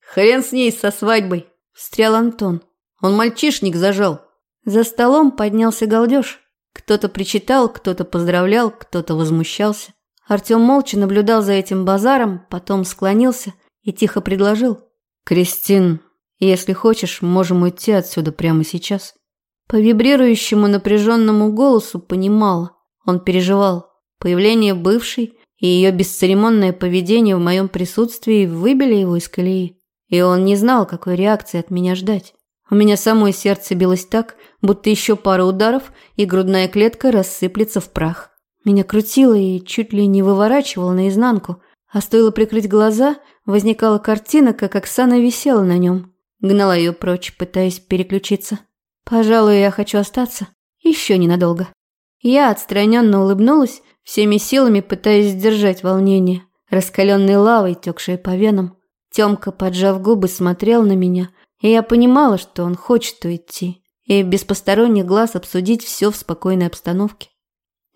«Хрен с ней, со свадьбой», – встрял Антон. «Он мальчишник зажал». За столом поднялся галдеж. Кто-то причитал, кто-то поздравлял, кто-то возмущался. Артем молча наблюдал за этим базаром, потом склонился и тихо предложил. «Кристин, если хочешь, можем уйти отсюда прямо сейчас». По вибрирующему напряженному голосу понимала, он переживал. Появление бывшей и ее бесцеремонное поведение в моем присутствии выбили его из колеи. И он не знал, какой реакции от меня ждать. У меня самое сердце билось так, будто еще пара ударов, и грудная клетка рассыплется в прах. Меня крутило и чуть ли не выворачивало наизнанку, а стоило прикрыть глаза, возникала картина, как Оксана висела на нем. Гнала ее прочь, пытаясь переключиться. Пожалуй, я хочу остаться. Еще ненадолго. Я отстраненно улыбнулась, всеми силами пытаясь сдержать волнение, раскаленной лавой, текшей по венам. Тёмка, поджав губы, смотрел на меня, и я понимала, что он хочет уйти, и без посторонних глаз обсудить все в спокойной обстановке.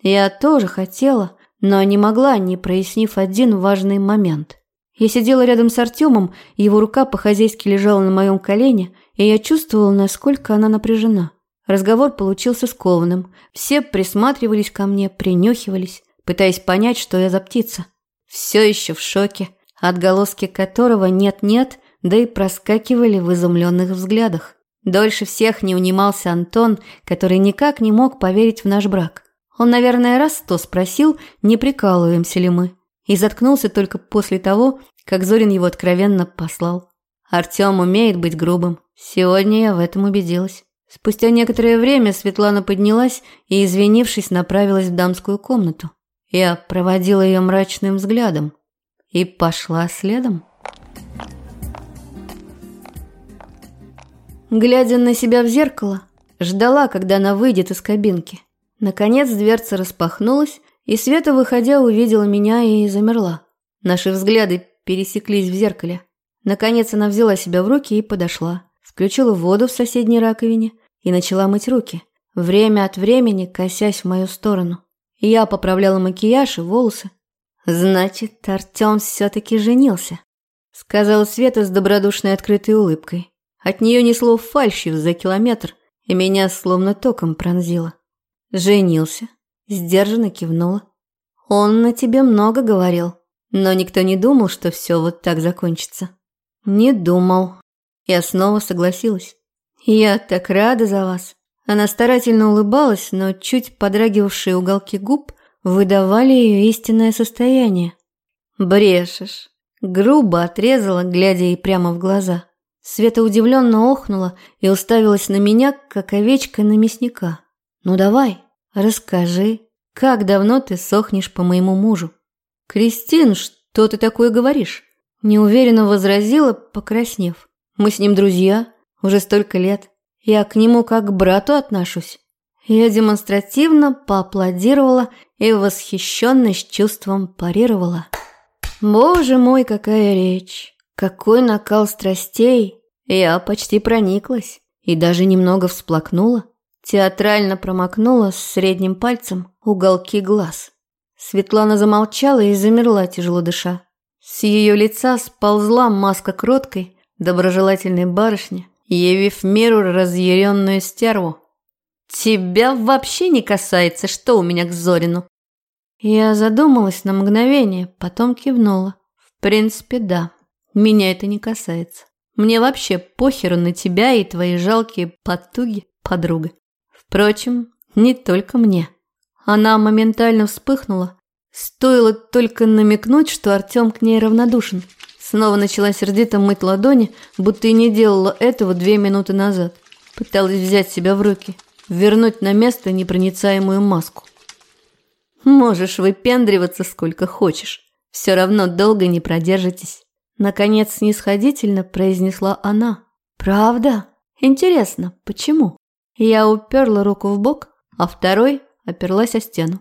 Я тоже хотела, но не могла, не прояснив один важный момент. Я сидела рядом с Артемом, его рука по-хозяйски лежала на моем колене, и я чувствовала, насколько она напряжена. Разговор получился скованным. Все присматривались ко мне, принюхивались, пытаясь понять, что я за птица. Все еще в шоке, отголоски которого нет-нет, да и проскакивали в изумленных взглядах. Дольше всех не унимался Антон, который никак не мог поверить в наш брак. Он, наверное, раз сто спросил, не прикалываемся ли мы, и заткнулся только после того, как Зорин его откровенно послал. Артем умеет быть грубым. Сегодня я в этом убедилась. Спустя некоторое время Светлана поднялась и, извинившись, направилась в дамскую комнату. Я проводила ее мрачным взглядом и пошла следом. Глядя на себя в зеркало, ждала, когда она выйдет из кабинки. Наконец дверца распахнулась, и Света, выходя, увидела меня и замерла. Наши взгляды пересеклись в зеркале. Наконец она взяла себя в руки и подошла. Включила воду в соседней раковине и начала мыть руки, время от времени косясь в мою сторону. Я поправляла макияж и волосы. «Значит, Артем все-таки женился», — сказала Света с добродушной открытой улыбкой. От нее несло фальшью за километр, и меня словно током пронзило. Женился, сдержанно кивнула. Он на тебе много говорил, но никто не думал, что все вот так закончится. Не думал. Я снова согласилась. Я так рада за вас. Она старательно улыбалась, но чуть подрагивавшие уголки губ выдавали ее истинное состояние. Брешешь. Грубо отрезала, глядя ей прямо в глаза. Света удивленно охнула и уставилась на меня, как овечка на мясника. «Ну давай, расскажи, как давно ты сохнешь по моему мужу?» «Кристин, что ты такое говоришь?» Неуверенно возразила, покраснев. «Мы с ним друзья, уже столько лет. Я к нему как к брату отношусь». Я демонстративно поаплодировала и восхищенно с чувством парировала. «Боже мой, какая речь!» Какой накал страстей! Я почти прониклась и даже немного всплакнула. Театрально промокнула с средним пальцем уголки глаз. Светлана замолчала и замерла, тяжело дыша. С ее лица сползла маска кроткой, доброжелательной барышни, явив миру разъяренную стерву. «Тебя вообще не касается, что у меня к Зорину?» Я задумалась на мгновение, потом кивнула. В принципе, да. Меня это не касается. Мне вообще похеру на тебя и твои жалкие потуги, подруга. Впрочем, не только мне. Она моментально вспыхнула. Стоило только намекнуть, что Артем к ней равнодушен. Снова начала сердито мыть ладони, будто и не делала этого две минуты назад. Пыталась взять себя в руки, вернуть на место непроницаемую маску. Можешь выпендриваться сколько хочешь. Все равно долго не продержитесь. Наконец снисходительно произнесла она. «Правда? Интересно, почему?» Я уперла руку в бок, а второй оперлась о стену.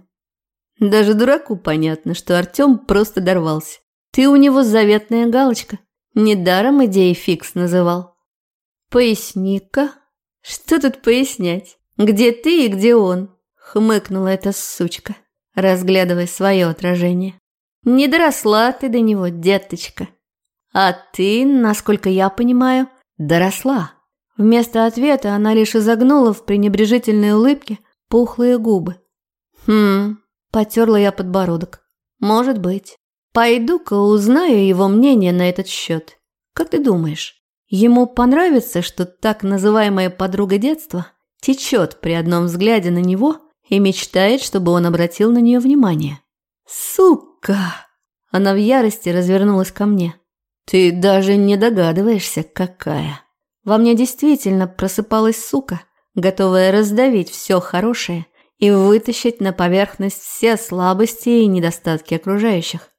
Даже дураку понятно, что Артем просто дорвался. Ты у него заветная галочка. Недаром идеи фикс называл. Поясни-ка. Что тут пояснять? Где ты и где он? Хмыкнула эта сучка, разглядывая свое отражение. Не доросла ты до него, деточка. А ты, насколько я понимаю, доросла. Вместо ответа она лишь изогнула в пренебрежительной улыбке пухлые губы. Хм, потерла я подбородок. Может быть. Пойду-ка узнаю его мнение на этот счет. Как ты думаешь, ему понравится, что так называемая подруга детства течет при одном взгляде на него и мечтает, чтобы он обратил на нее внимание? Сука! Она в ярости развернулась ко мне. Ты даже не догадываешься, какая. Во мне действительно просыпалась сука, готовая раздавить все хорошее и вытащить на поверхность все слабости и недостатки окружающих.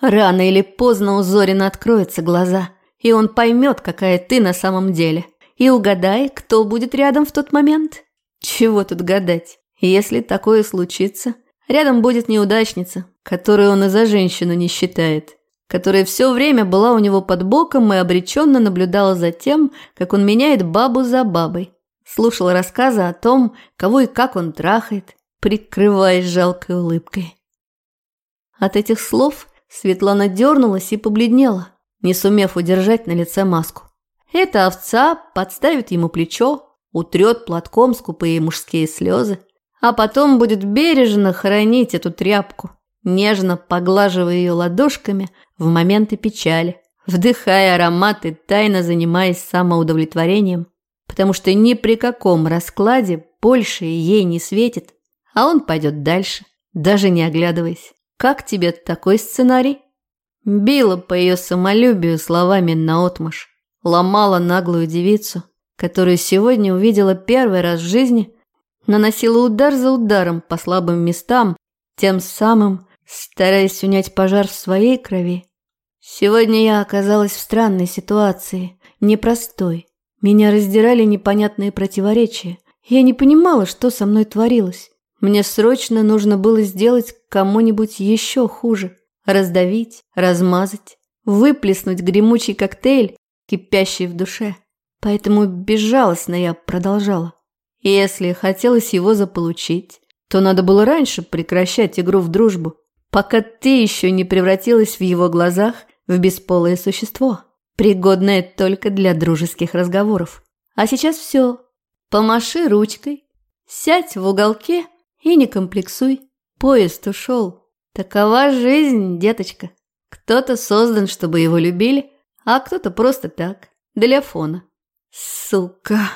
Рано или поздно у Зорина откроются глаза, и он поймет, какая ты на самом деле. И угадай, кто будет рядом в тот момент. Чего тут гадать? Если такое случится, рядом будет неудачница, которую он и за женщину не считает которая все время была у него под боком и обреченно наблюдала за тем, как он меняет бабу за бабой. Слушала рассказы о том, кого и как он трахает, прикрываясь жалкой улыбкой. От этих слов Светлана дернулась и побледнела, не сумев удержать на лице маску. Эта овца подставит ему плечо, утрет платком скупые мужские слезы, а потом будет бережно хоронить эту тряпку, нежно поглаживая ее ладошками в моменты печали, вдыхая ароматы, тайно занимаясь самоудовлетворением, потому что ни при каком раскладе больше ей не светит, а он пойдет дальше, даже не оглядываясь. Как тебе такой сценарий? Била по ее самолюбию словами наотмашь, ломала наглую девицу, которую сегодня увидела первый раз в жизни, наносила удар за ударом по слабым местам, тем самым стараясь унять пожар в своей крови. Сегодня я оказалась в странной ситуации, непростой. Меня раздирали непонятные противоречия. Я не понимала, что со мной творилось. Мне срочно нужно было сделать кому-нибудь еще хуже. Раздавить, размазать, выплеснуть гремучий коктейль, кипящий в душе. Поэтому безжалостно я продолжала. Если хотелось его заполучить, то надо было раньше прекращать игру в дружбу, пока ты еще не превратилась в его глазах в бесполое существо, пригодное только для дружеских разговоров. А сейчас все. Помаши ручкой, сядь в уголке и не комплексуй. Поезд ушел. Такова жизнь, деточка. Кто-то создан, чтобы его любили, а кто-то просто так, для фона. Сука,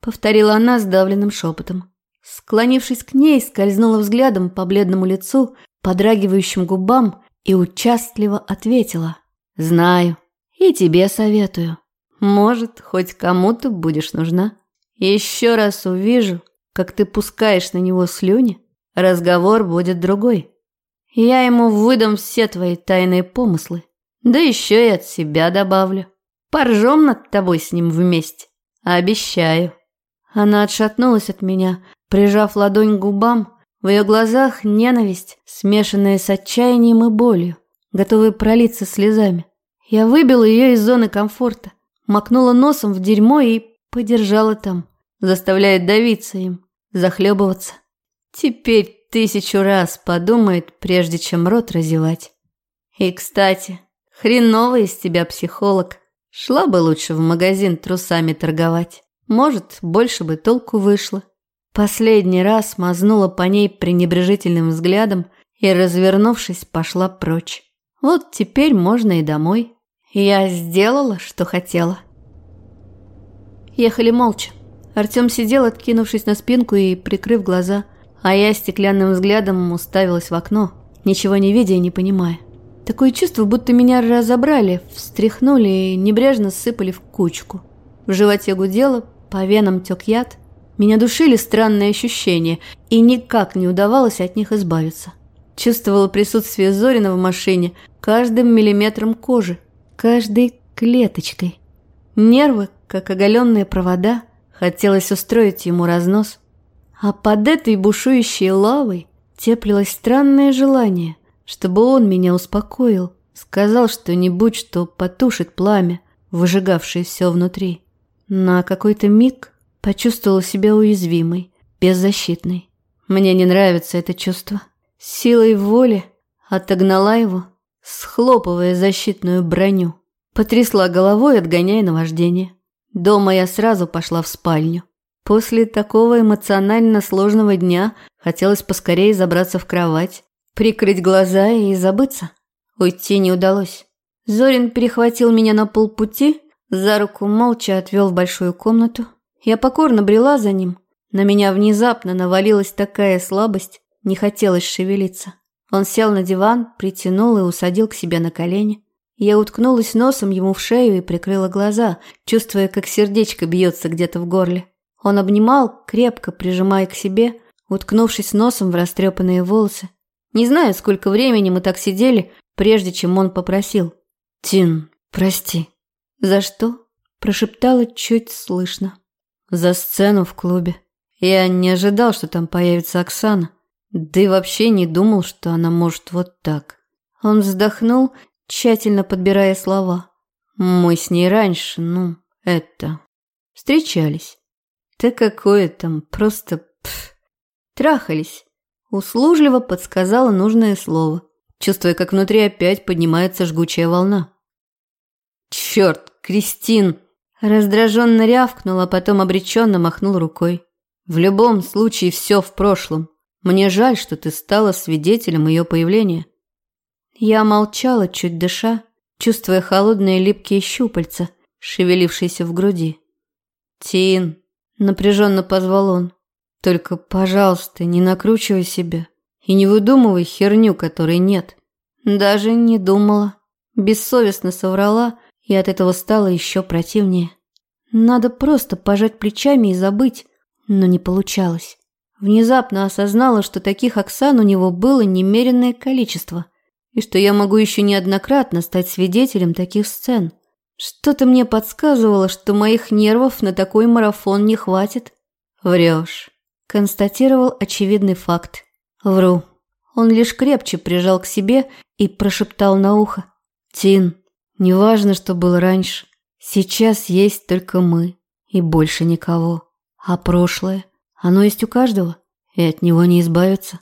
повторила она сдавленным шепотом. Склонившись к ней, скользнула взглядом по бледному лицу, подрагивающим губам и участливо ответила. «Знаю. И тебе советую. Может, хоть кому-то будешь нужна. Еще раз увижу, как ты пускаешь на него слюни, разговор будет другой. Я ему выдам все твои тайные помыслы, да еще и от себя добавлю. Поржем над тобой с ним вместе, обещаю». Она отшатнулась от меня, прижав ладонь к губам, в ее глазах ненависть, смешанная с отчаянием и болью, готовая пролиться слезами. Я выбила ее из зоны комфорта, макнула носом в дерьмо и подержала там, заставляя давиться им, захлебываться. Теперь тысячу раз подумает, прежде чем рот разевать. И, кстати, хреновый из тебя психолог. Шла бы лучше в магазин трусами торговать. Может, больше бы толку вышло. Последний раз мазнула по ней пренебрежительным взглядом и, развернувшись, пошла прочь. Вот теперь можно и домой. Я сделала, что хотела. Ехали молча. Артем сидел, откинувшись на спинку и прикрыв глаза, а я стеклянным взглядом уставилась в окно, ничего не видя и не понимая. Такое чувство, будто меня разобрали, встряхнули и небрежно сыпали в кучку. В животе гудело, по венам тек яд – меня душили странные ощущения, и никак не удавалось от них избавиться. Чувствовала присутствие Зорина в машине каждым миллиметром кожи, каждой клеточкой. Нервы, как оголенные провода, хотелось устроить ему разнос. А под этой бушующей лавой теплилось странное желание, чтобы он меня успокоил, сказал что-нибудь, что потушит пламя, выжигавшее все внутри. На какой-то миг Почувствовала себя уязвимой, беззащитной. Мне не нравится это чувство. Силой воли отогнала его, схлопывая защитную броню. Потрясла головой, отгоняя наваждение. Дома я сразу пошла в спальню. После такого эмоционально сложного дня хотелось поскорее забраться в кровать, прикрыть глаза и забыться. Уйти не удалось. Зорин перехватил меня на полпути, за руку молча отвел в большую комнату, я покорно брела за ним. На меня внезапно навалилась такая слабость, не хотелось шевелиться. Он сел на диван, притянул и усадил к себе на колени. Я уткнулась носом ему в шею и прикрыла глаза, чувствуя, как сердечко бьется где-то в горле. Он обнимал, крепко прижимая к себе, уткнувшись носом в растрепанные волосы. Не знаю, сколько времени мы так сидели, прежде чем он попросил. «Тин, прости». «За что?» – прошептала чуть слышно. За сцену в клубе. Я не ожидал, что там появится Оксана. Да и вообще не думал, что она может вот так. Он вздохнул, тщательно подбирая слова. Мы с ней раньше, ну, это... Встречались. Да какое там, просто... Пф, трахались. Услужливо подсказала нужное слово, чувствуя, как внутри опять поднимается жгучая волна. «Черт, Кристин!» Раздраженно рявкнул, а потом обреченно махнул рукой. «В любом случае все в прошлом. Мне жаль, что ты стала свидетелем ее появления». Я молчала, чуть дыша, чувствуя холодные липкие щупальца, шевелившиеся в груди. «Тин!» – напряженно позвал он. «Только, пожалуйста, не накручивай себя и не выдумывай херню, которой нет». Даже не думала. Бессовестно соврала – и от этого стало еще противнее. Надо просто пожать плечами и забыть, но не получалось. Внезапно осознала, что таких Оксан у него было немеренное количество, и что я могу еще неоднократно стать свидетелем таких сцен. Что-то мне подсказывало, что моих нервов на такой марафон не хватит. Врешь. Констатировал очевидный факт. Вру. Он лишь крепче прижал к себе и прошептал на ухо. «Тин, неважно, что было раньше. Сейчас есть только мы и больше никого. А прошлое, оно есть у каждого, и от него не избавиться.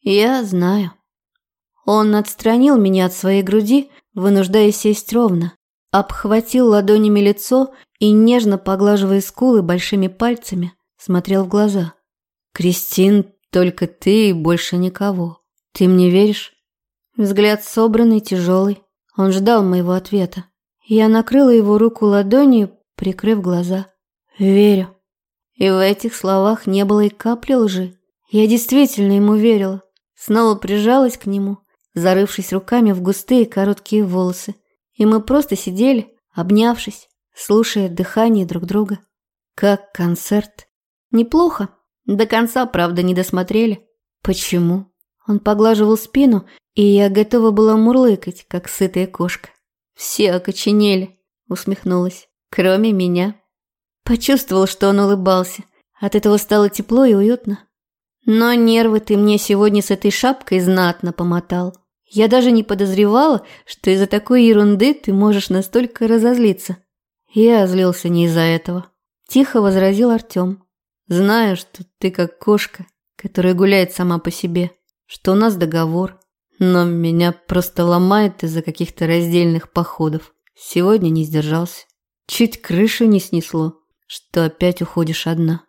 Я знаю». Он отстранил меня от своей груди, вынуждая сесть ровно, обхватил ладонями лицо и, нежно поглаживая скулы большими пальцами, смотрел в глаза. «Кристин, только ты и больше никого. Ты мне веришь? Взгляд собранный, тяжелый. Он ждал моего ответа. Я накрыла его руку ладонью, прикрыв глаза. Верю. И в этих словах не было и капли лжи. Я действительно ему верила. Снова прижалась к нему, зарывшись руками в густые короткие волосы. И мы просто сидели, обнявшись, слушая дыхание друг друга. Как концерт. Неплохо. До конца, правда, не досмотрели. Почему? Он поглаживал спину, и я готова была мурлыкать, как сытая кошка. «Все окоченели», — усмехнулась, — «кроме меня». Почувствовал, что он улыбался. От этого стало тепло и уютно. Но нервы ты мне сегодня с этой шапкой знатно помотал. Я даже не подозревала, что из-за такой ерунды ты можешь настолько разозлиться. Я злился не из-за этого. Тихо возразил Артем. Знаю, что ты как кошка, которая гуляет сама по себе что у нас договор, но меня просто ломает из-за каких-то раздельных походов. Сегодня не сдержался. Чуть крышу не снесло, что опять уходишь одна.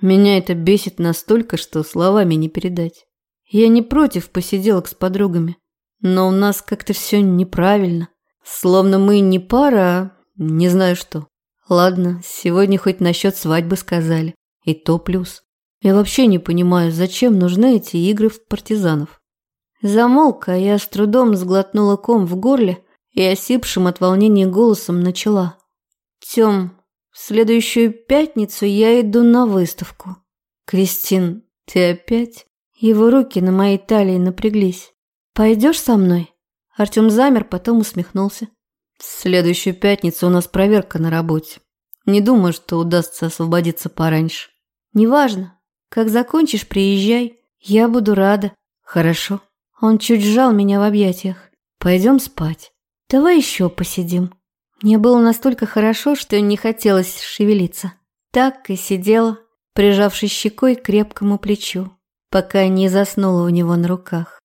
Меня это бесит настолько, что словами не передать. Я не против посиделок с подругами, но у нас как-то все неправильно. Словно мы не пара, а не знаю что. Ладно, сегодня хоть насчет свадьбы сказали. И то плюс. Я вообще не понимаю, зачем нужны эти игры в партизанов. Замолк, а я с трудом сглотнула ком в горле и осипшим от волнения голосом начала. «Тём, в следующую пятницу я иду на выставку. Кристин, ты опять?» Его руки на моей талии напряглись. «Пойдешь со мной?» Артём замер, потом усмехнулся. «В следующую пятницу у нас проверка на работе. Не думаю, что удастся освободиться пораньше». «Неважно. Как закончишь, приезжай. Я буду рада. Хорошо. Он чуть сжал меня в объятиях. Пойдем спать. Давай еще посидим. Мне было настолько хорошо, что не хотелось шевелиться. Так и сидела, прижавшись щекой к крепкому плечу, пока не заснула у него на руках.